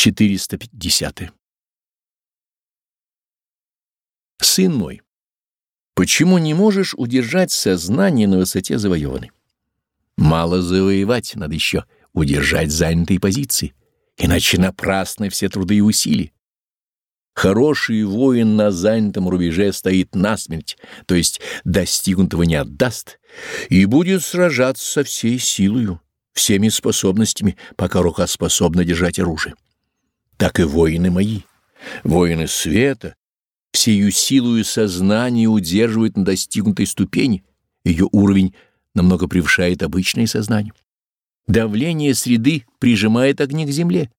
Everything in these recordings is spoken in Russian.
450. Сын мой, почему не можешь удержать сознание на высоте завоеванной? Мало завоевать, надо еще удержать занятые позиции, иначе напрасны все труды и усилия. Хороший воин на занятом рубеже стоит насмерть, то есть достигнутого не отдаст, и будет сражаться со всей силою, всеми способностями, пока рука способна держать оружие так и воины мои, воины света, всею силою сознания удерживают на достигнутой ступени, ее уровень намного превышает обычное сознание. Давление среды прижимает огни к земле.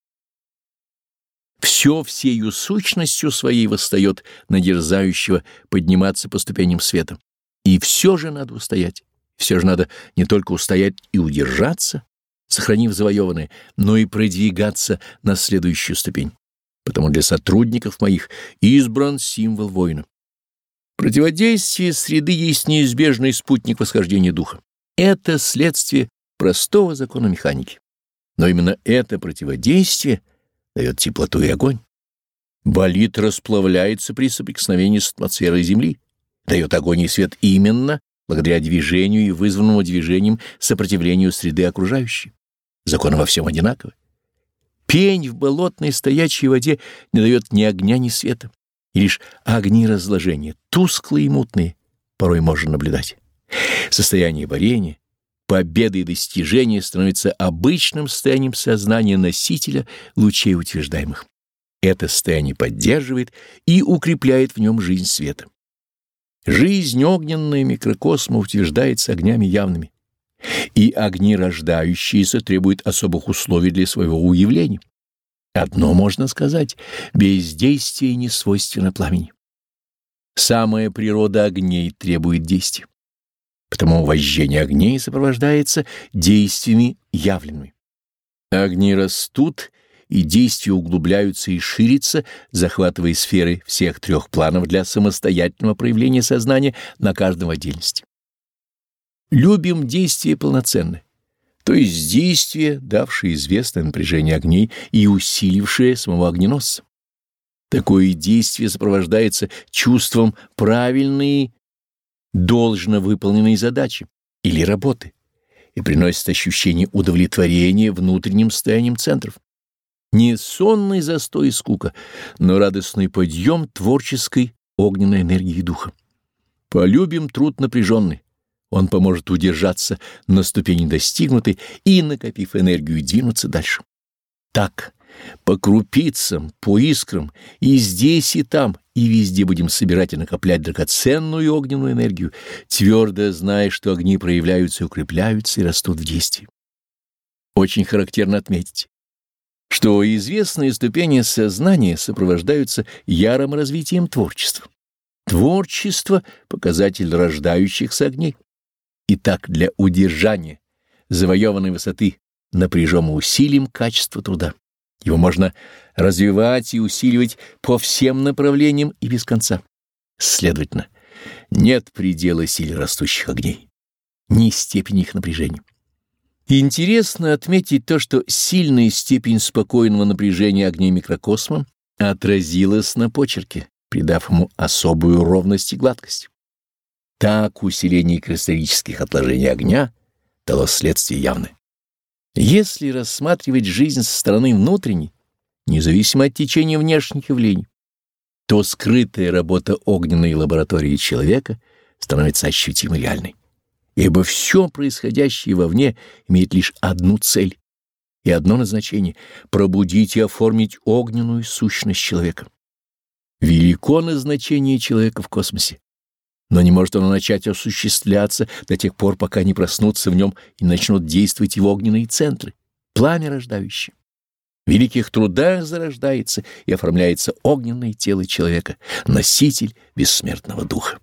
Все всею сущностью своей восстает на дерзающего подниматься по ступеням света. И все же надо устоять. Все же надо не только устоять и удержаться, сохранив завоеванное, но и продвигаться на следующую ступень. Потому для сотрудников моих избран символ воина. Противодействие среды есть неизбежный спутник восхождения духа. Это следствие простого закона механики. Но именно это противодействие дает теплоту и огонь. Болид расплавляется при соприкосновении с атмосферой Земли, дает огонь и свет именно благодаря движению и вызванному движением сопротивлению среды окружающей. Законы во всем одинаковы. Пень в болотной стоячей воде не дает ни огня, ни света. И лишь огни разложения, тусклые и мутные, порой можно наблюдать. Состояние варенья, победы и достижения становится обычным состоянием сознания носителя лучей утверждаемых. Это состояние поддерживает и укрепляет в нем жизнь света. Жизнь огненная микрокосма утверждается огнями явными и огни рождающиеся требуют особых условий для своего уявления. Одно можно сказать — бездействие не свойственно пламени. Самая природа огней требует действия. Потому вожжение огней сопровождается действиями явленными. Огни растут, и действия углубляются и ширятся, захватывая сферы всех трех планов для самостоятельного проявления сознания на каждом отдельности. Любим действия полноценны, то есть действия, давшие известное напряжение огней и усилившие самого огненосца. Такое действие сопровождается чувством правильной, должно выполненной задачи или работы и приносит ощущение удовлетворения внутренним состоянием центров. Не сонный застой и скука, но радостный подъем творческой огненной энергии духа. Полюбим труд напряженный, он поможет удержаться на ступени достигнутой и, накопив энергию, двинуться дальше. Так, по крупицам, по искрам, и здесь, и там, и везде будем собирать и накоплять драгоценную огненную энергию, твердо зная, что огни проявляются укрепляются и растут в действии. Очень характерно отметить, что известные ступени сознания сопровождаются ярым развитием творчества. Творчество — показатель рождающихся огней. Итак, для удержания завоеванной высоты напряжем усилием качество труда. Его можно развивать и усиливать по всем направлениям и без конца. Следовательно, нет предела силе растущих огней, ни степени их напряжения. Интересно отметить то, что сильная степень спокойного напряжения огней микрокосма отразилась на почерке, придав ему особую ровность и гладкость. Так усиление кристаллических отложений огня дало следствие явное. Если рассматривать жизнь со стороны внутренней, независимо от течения внешних явлений, то скрытая работа огненной лаборатории человека становится ощутимо реальной. Ибо все происходящее вовне имеет лишь одну цель и одно назначение — пробудить и оформить огненную сущность человека. Велико назначение человека в космосе, но не может оно начать осуществляться до тех пор, пока не проснутся в нем и начнут действовать его огненные центры, пламя рождающее. В великих трудах зарождается и оформляется огненное тело человека, носитель бессмертного духа.